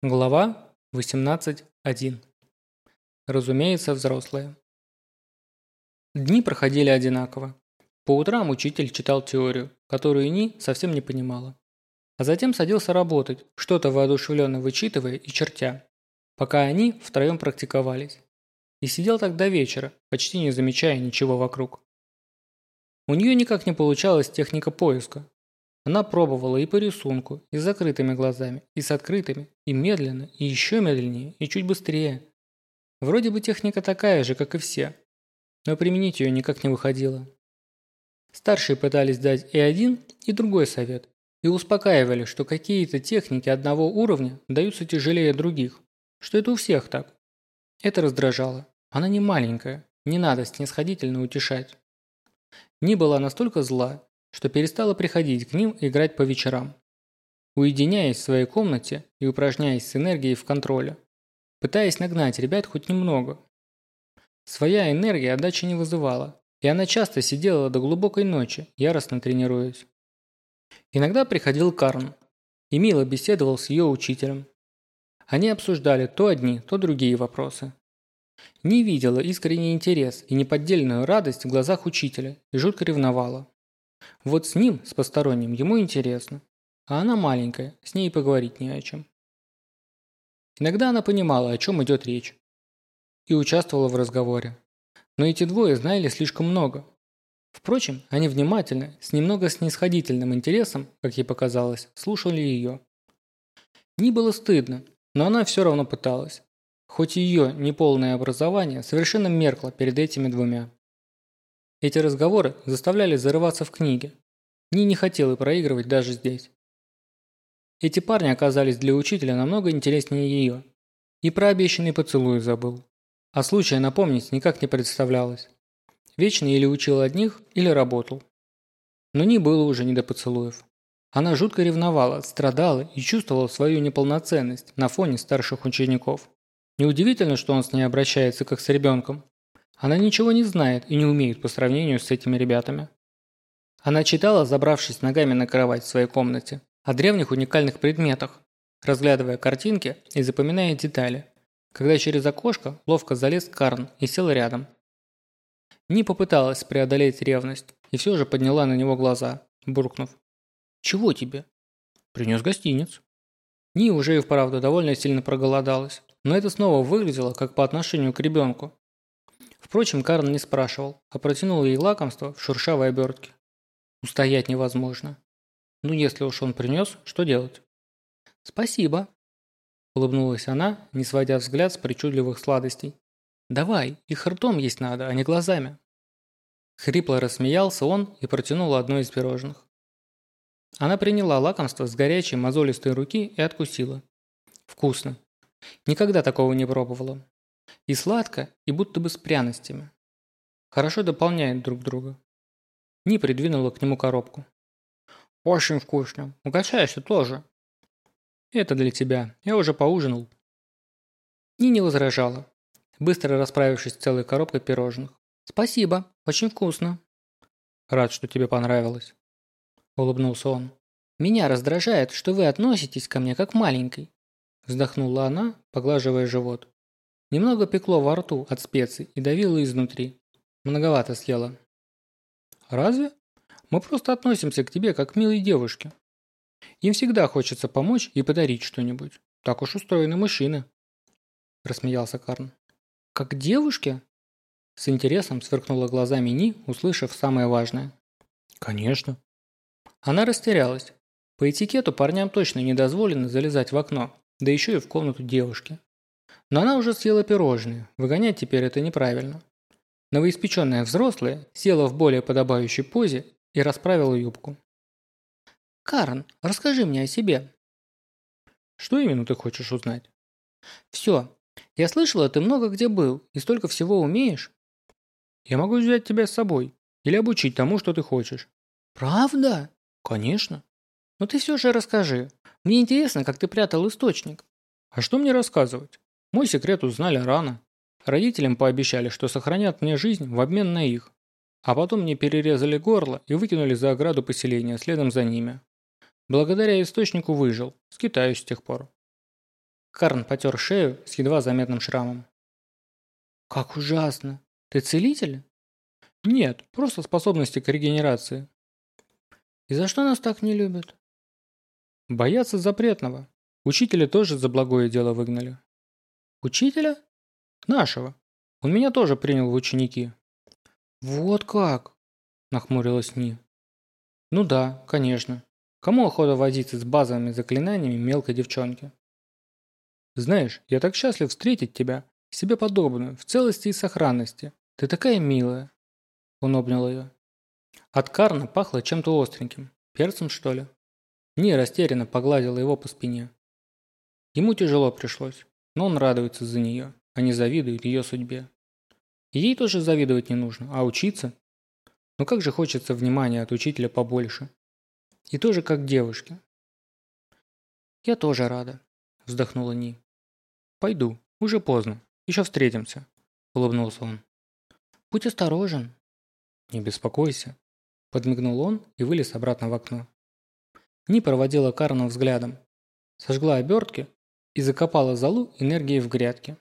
Глава 18.1. Разумеется, взрослые. Дни проходили одинаково. По утрам учитель читал теорию, которую Ни совсем не понимала. А затем садился работать, что-то воодушевленно вычитывая и чертя, пока они втроем практиковались. И сидел так до вечера, почти не замечая ничего вокруг. У нее никак не получалась техника поиска, она пробовала и по рисунку, и с закрытыми глазами, и с открытыми, и медленно, и еще медленнее, и чуть быстрее. Вроде бы техника такая же, как и все, но применить ее никак не выходило. Старшие пытались дать и один, и другой совет, и успокаивали, что какие-то техники одного уровня даются тяжелее других, что это у всех так. Это раздражало. Она не маленькая, не надо снисходительно утешать. Ни была настолько зла, что перестала приходить к ним играть по вечерам. Уединяясь в своей комнате и упражняясь с энергией в контроле, пытаясь нагнать ребят хоть немного. Своя энергия отдачи не вызывала, и она часто сидела до глубокой ночи, яростно тренируясь. Иногда приходил Карн и мило беседовал с ее учителем. Они обсуждали то одни, то другие вопросы. Не видела искренний интерес и неподдельную радость в глазах учителя и жутко ревновала. Вот с ним, с посторонним, ему интересно. А она маленькая, с ней поговорить не о чем. Иногда она понимала, о чем идет речь. И участвовала в разговоре. Но эти двое знали слишком много. Впрочем, они внимательно, с немного снисходительным интересом, как ей показалось, слушали ее. Не было стыдно, но она все равно пыталась. Хоть ее неполное образование совершенно меркло перед этими двумя. Эти разговоры заставляли зарываться в книги. Ни не хотела проигрывать даже здесь. Эти парни оказались для учителя намного интереснее ее. И про обещанный поцелуй забыл. А случая напомнить никак не представлялось. Вечно или учил одних, или работал. Но не было уже не до поцелуев. Она жутко ревновала, страдала и чувствовала свою неполноценность на фоне старших учеников. Неудивительно, что он с ней обращается как с ребенком. Она ничего не знает и не умеет по сравнению с этими ребятами. Она читала, забравшись ногами на кровать в своей комнате, о древних уникальных предметах, разглядывая картинки и запоминая детали, когда через окошко ловко залез Карн и сел рядом. Не попыталась преодолеть ревность и все же подняла на него глаза, буркнув. «Чего тебе?» «Принес гостиниц». Ни уже и вправду довольно сильно проголодалась, но это снова выглядело как по отношению к ребенку, Впрочем, Карн не спрашивал, а протянул ей лакомство в шуршавой обертке. Устоять невозможно. Ну, если уж он принес, что делать? Спасибо. Улыбнулась она, не сводя взгляд с причудливых сладостей. Давай, их ртом есть надо, а не глазами. Хрипло рассмеялся он и протянул одно из пирожных. Она приняла лакомство с горячей мозолистой руки и откусила. Вкусно. Никогда такого не пробовала. И сладко, и будто бы с пряностями. Хорошо дополняют друг друга. Ни придвинула к нему коробку. «Очень вкусно. Угощаешься тоже». «Это для тебя. Я уже поужинал». Ни не возражала, быстро расправившись с целой коробкой пирожных. «Спасибо. Очень вкусно». «Рад, что тебе понравилось», – улыбнулся он. «Меня раздражает, что вы относитесь ко мне как маленькой», – вздохнула она, поглаживая живот. Немного пекло во рту от специй и давило изнутри. Многовато съела. Разве? Мы просто относимся к тебе как к милой девушке. Им всегда хочется помочь и подарить что-нибудь. Так уж устроены мужчины. Рассмеялся Карн. Как девушке? С интересом сверкнула глазами Ни, услышав самое важное. Конечно. Она растерялась. По этикету парням точно не дозволено залезать в окно, да еще и в комнату девушки. Но она уже съела пирожные, выгонять теперь это неправильно. Новоиспеченная взрослая села в более подобающей позе и расправила юбку. «Карен, расскажи мне о себе». «Что именно ты хочешь узнать?» «Все. Я слышала, ты много где был и столько всего умеешь». «Я могу взять тебя с собой или обучить тому, что ты хочешь». «Правда?» «Конечно». «Но ты все же расскажи. Мне интересно, как ты прятал источник». «А что мне рассказывать? Мой секрет узнали рано. Родителям пообещали, что сохранят мне жизнь в обмен на их. А потом мне перерезали горло и выкинули за ограду поселения следом за ними. Благодаря источнику выжил, скитаюсь с тех пор. Карн потер шею с едва заметным шрамом. «Как ужасно! Ты целитель?» «Нет, просто способности к регенерации». «И за что нас так не любят?» «Боятся запретного. Учителя тоже за благое дело выгнали». «Учителя?» «Нашего. Он меня тоже принял в ученики». «Вот как?» – нахмурилась Ни. «Ну да, конечно. Кому охота возиться с базовыми заклинаниями мелкой девчонки?» «Знаешь, я так счастлив встретить тебя, себе подобную, в целости и сохранности. Ты такая милая!» Он обнял ее. От Карна пахло чем-то остреньким. Перцем, что ли? Ни растерянно погладила его по спине. Ему тяжело пришлось, но он радуется за нее, а не завидует ее судьбе. Ей тоже завидовать не нужно, а учиться? Ну как же хочется внимания от учителя побольше. И тоже как девушке. «Я тоже рада», – вздохнула Ни. «Пойду, уже поздно, еще встретимся», – улыбнулся он. «Будь осторожен», «Не беспокойся», – подмигнул он и вылез обратно в окно. Ни проводила Карна взглядом, сожгла обертки и закопала залу энергией в грядке.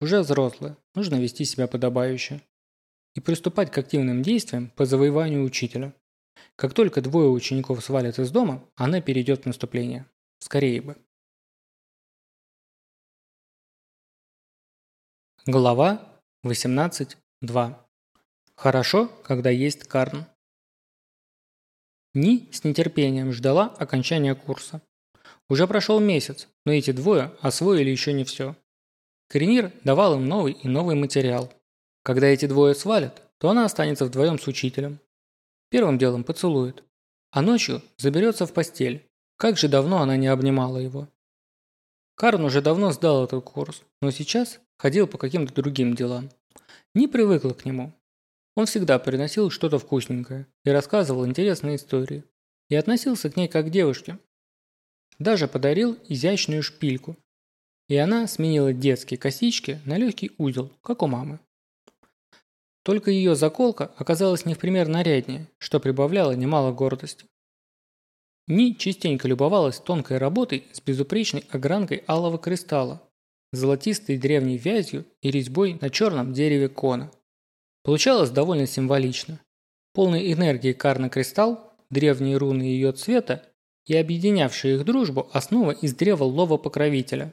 Уже взрослая, нужно вести себя подобающе. И приступать к активным действиям по завоеванию учителя. Как только двое учеников свалят из дома, она перейдет в наступление. Скорее бы. Глава 18.2 Хорошо, когда есть Карн. Ни с нетерпением ждала окончания курса. Уже прошел месяц, но эти двое освоили еще не все. Коренир давал им новый и новый материал. Когда эти двое свалят, то она останется вдвоем с учителем. Первым делом поцелует, а ночью заберется в постель. Как же давно она не обнимала его. Карн уже давно сдал этот курс, но сейчас ходил по каким-то другим делам. Не привыкла к нему, он всегда приносил что-то вкусненькое и рассказывал интересные истории. И относился к ней как к девушке. Даже подарил изящную шпильку. И она сменила детские косички на легкий узел, как у мамы. Только ее заколка оказалась не в пример наряднее, что прибавляло немало гордости. Ни частенько любовалась тонкой работой с безупречной огранкой алого кристалла, золотистой древней вязью и резьбой на черном дереве кона. Получалось довольно символично. Полный энергии Карна-кристалл, древние руны ее цвета и объединявшие их дружбу основа из древа лова-покровителя.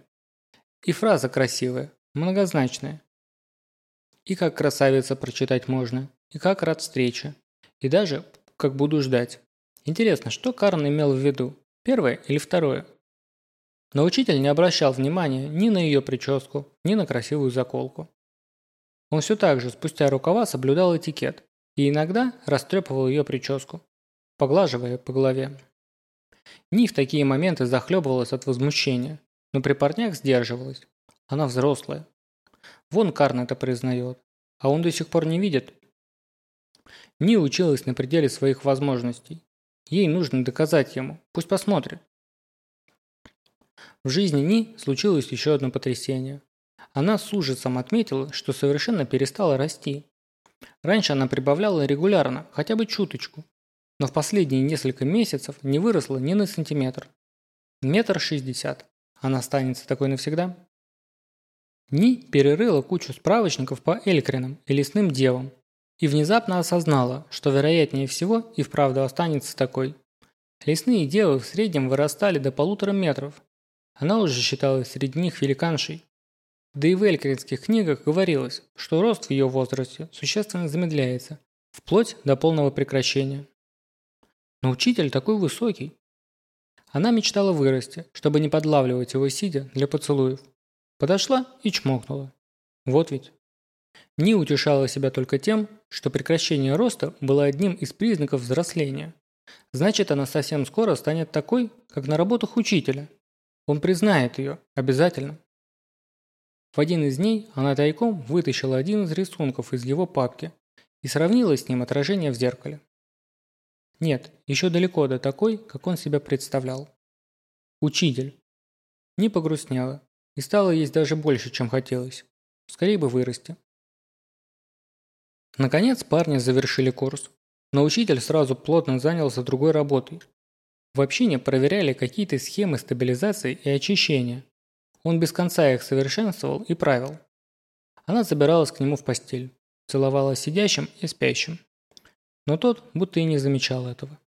И фраза красивая, многозначная. И как красавица прочитать можно, и как рад встрече, и даже как буду ждать. Интересно, что Карн имел в виду, первое или второе? Но учитель не обращал внимания ни на ее прическу, ни на красивую заколку. Он все так же, спустя рукава, соблюдал этикет и иногда растрепывал ее прическу, поглаживая по голове. Ни в такие моменты захлебывалась от возмущения, но при парнях сдерживалась. Она взрослая. Вон Карн это признает, а он до сих пор не видит. Ни училась на пределе своих возможностей. Ей нужно доказать ему, пусть посмотрит. В жизни Ни случилось еще одно потрясение. Она с ужасом отметила, что совершенно перестала расти. Раньше она прибавляла регулярно, хотя бы чуточку, но в последние несколько месяцев не выросла ни на сантиметр. Метр шестьдесят. Она останется такой навсегда? Ни перерыла кучу справочников по элькринам и лесным девам и внезапно осознала, что вероятнее всего и вправду останется такой. Лесные девы в среднем вырастали до полутора метров. Она уже считалась среди них великаншей. Да и в элькринских книгах говорилось, что рост в ее возрасте существенно замедляется, вплоть до полного прекращения. Но учитель такой высокий. Она мечтала вырасти, чтобы не подлавливать его сидя для поцелуев. Подошла и чмокнула. Вот ведь. Не утешала себя только тем, что прекращение роста было одним из признаков взросления. Значит, она совсем скоро станет такой, как на работах учителя. Он признает ее, обязательно. В один из дней она тайком вытащила один из рисунков из его папки и сравнила с ним отражение в зеркале. Нет, еще далеко до такой, как он себя представлял. Учитель. Не погрустнела и стало есть даже больше, чем хотелось. Скорее бы вырасти. Наконец парни завершили курс, но учитель сразу плотно занялся другой работой. В общине проверяли какие-то схемы стабилизации и очищения, он без конца их совершенствовал и правил. Она забиралась к нему в постель, целовала сидящим и спящим. Но тот будто и не замечал этого.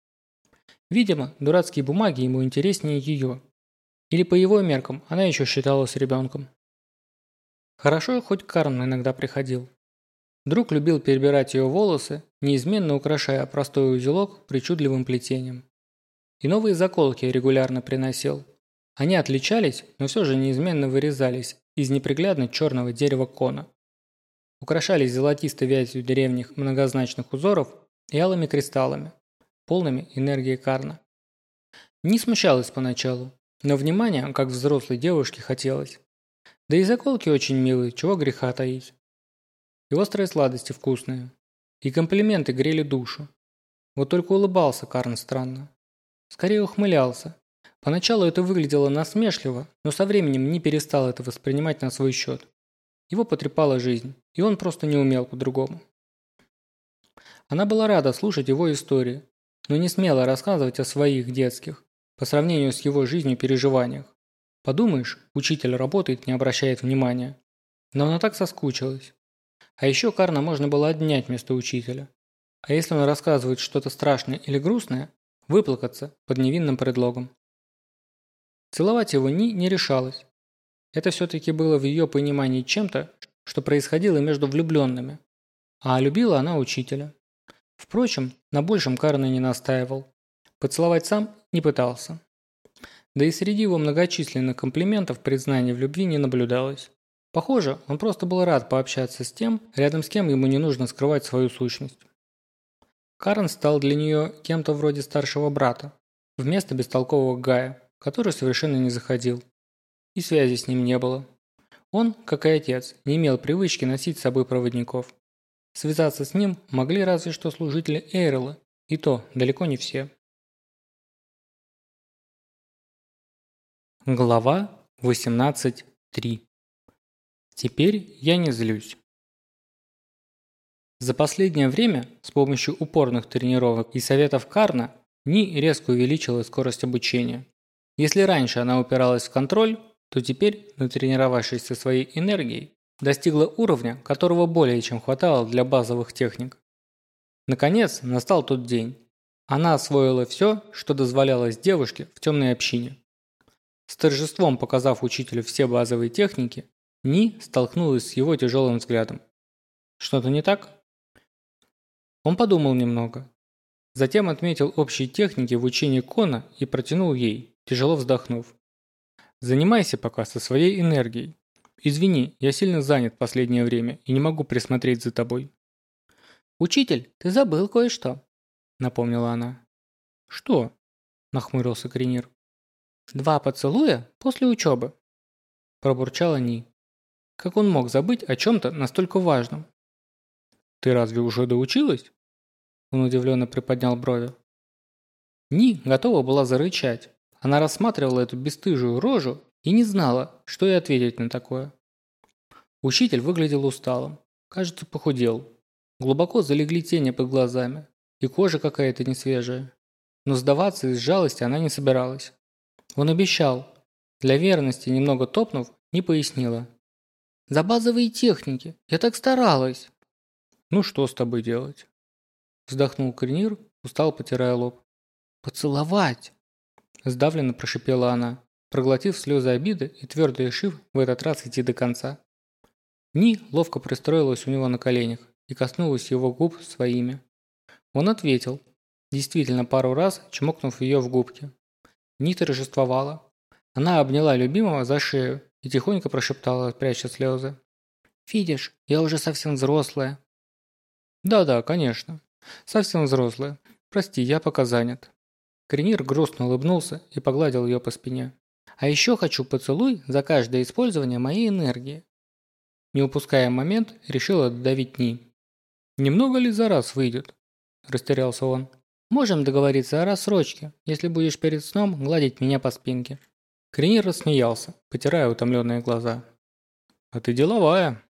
Видимо, дурацкие бумаги ему интереснее ее. Или по его меркам она еще считалась ребенком. Хорошо, хоть Карн иногда приходил. Друг любил перебирать ее волосы, неизменно украшая простой узелок причудливым плетением. И новые заколки регулярно приносил. Они отличались, но все же неизменно вырезались из неприглядно черного дерева кона. Украшались золотистой вязью древних многозначных узоров и алыми кристаллами, полными энергии Карна. Не смущалась поначалу, но внимания, как взрослой девушке, хотелось. Да и заколки очень милые, чего греха таить. И острые сладости вкусные. И комплименты грели душу. Вот только улыбался Карн странно. Скорее ухмылялся. Поначалу это выглядело насмешливо, но со временем не перестал это воспринимать на свой счет. Его потрепала жизнь, и он просто не умел по-другому. Она была рада слушать его истории, но не смела рассказывать о своих детских, по сравнению с его жизнью переживаниях. Подумаешь, учитель работает, не обращает внимания. Но она так соскучилась. А еще Карна можно было отнять вместо учителя. А если он рассказывает что-то страшное или грустное, выплакаться под невинным предлогом. Целовать его Ни не решалась. Это все-таки было в ее понимании чем-то, что происходило между влюбленными. А любила она учителя. Впрочем, на большем Карна не настаивал. Поцеловать сам не пытался. Да и среди его многочисленных комплиментов признаний в любви не наблюдалось. Похоже, он просто был рад пообщаться с тем, рядом с кем ему не нужно скрывать свою сущность. Карн стал для нее кем-то вроде старшего брата, вместо бестолкового Гая, который совершенно не заходил. И связи с ним не было. Он, как и отец, не имел привычки носить с собой проводников. Связаться с ним могли разве что служители Эйрела, и то далеко не все. Глава 18.3 Теперь я не злюсь. За последнее время с помощью упорных тренировок и советов Карна Ни резко увеличила скорость обучения. Если раньше она упиралась в контроль, то теперь, натренировавшись со своей энергией, достигла уровня, которого более чем хватало для базовых техник. Наконец, настал тот день. Она освоила все, что дозволялось девушке в темной общине. С торжеством показав учителю все базовые техники, Ни столкнулась с его тяжелым взглядом. Что-то не так? Он подумал немного. Затем отметил общие техники в учении Кона и протянул ей, тяжело вздохнув. «Занимайся пока со своей энергией. Извини, я сильно занят в последнее время и не могу присмотреть за тобой». «Учитель, ты забыл кое-что», — напомнила она. «Что?» — нахмурился Кринир. «Два поцелуя после учебы», – пробурчала Ни. Как он мог забыть о чем-то настолько важном? «Ты разве уже доучилась?» Он удивленно приподнял брови. Ни готова была зарычать. Она рассматривала эту бесстыжую рожу и не знала, что ей ответить на такое. Учитель выглядел усталым. Кажется, похудел. Глубоко залегли тени под глазами. И кожа какая-то несвежая. Но сдаваться из жалости она не собиралась. Он обещал. Для верности, немного топнув, не пояснила. «За базовые техники. Я так старалась». «Ну что с тобой делать?» Вздохнул Корнир, устал, потирая лоб. «Поцеловать!» Сдавленно прошипела она, проглотив слезы обиды и твердо решив в этот раз идти до конца. Ни ловко пристроилась у него на коленях и коснулась его губ своими. Он ответил, действительно пару раз чмокнув ее в губки. Ни торжествовала. Она обняла любимого за шею и тихонько прошептала, пряча слезы. «Видишь, я уже совсем взрослая». «Да-да, конечно. Совсем взрослая. Прости, я пока занят». Кренир грустно улыбнулся и погладил ее по спине. «А еще хочу поцелуй за каждое использование моей энергии». Не упуская момент, решила давить Ни. «Немного ли за раз выйдет?» – растерялся он. Можем договориться о рассрочке, если будешь перед сном гладить меня по спинке». Кренир рассмеялся, потирая утомленные глаза. «А ты деловая».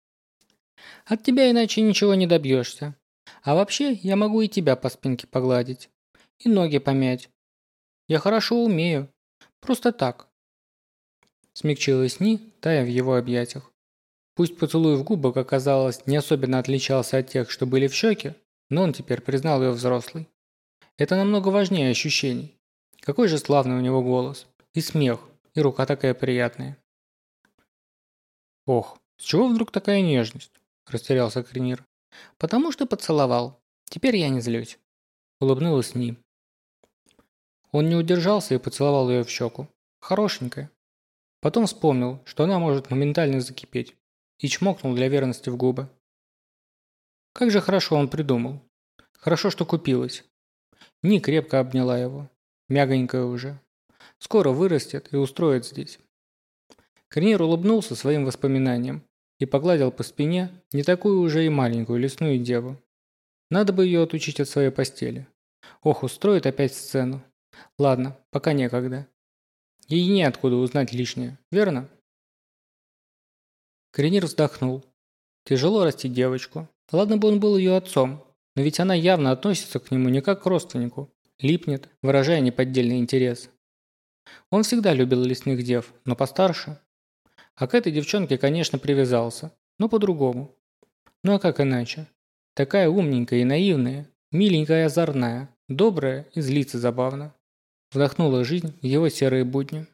«От тебя иначе ничего не добьешься. А вообще, я могу и тебя по спинке погладить. И ноги помять. Я хорошо умею. Просто так». Смягчилась Ни, тая в его объятиях. Пусть поцелуй в губах, оказалось, не особенно отличался от тех, что были в щеке, но он теперь признал ее взрослой. Это намного важнее ощущений. Какой же славный у него голос. И смех, и рука такая приятная. «Ох, с чего вдруг такая нежность?» – растерялся Кренир. «Потому что поцеловал. Теперь я не злюсь». Улыбнулась Ни. Он не удержался и поцеловал ее в щеку. Хорошенькая. Потом вспомнил, что она может моментально закипеть, и чмокнул для верности в губы. Как же хорошо он придумал. Хорошо, что купилась. Ни крепко обняла его. Мягонькая уже. Скоро вырастет и устроит здесь. Корнир улыбнулся своим воспоминаниям и погладил по спине не такую уже и маленькую лесную деву. Надо бы ее отучить от своей постели. Ох, устроит опять сцену. Ладно, пока некогда. Ей неоткуда узнать лишнее, верно? Коренир вздохнул. Тяжело растить девочку. Ладно бы он был ее отцом, но ведь она явно относится к нему не как к родственнику. Липнет, выражая неподдельный интерес. Он всегда любил лесных дев, но постарше. А к этой девчонке, конечно, привязался, но по-другому. Ну а как иначе? Такая умненькая и наивная, миленькая и озорная, добрая и злится забавно. Вдохнула жизнь в его серые будни.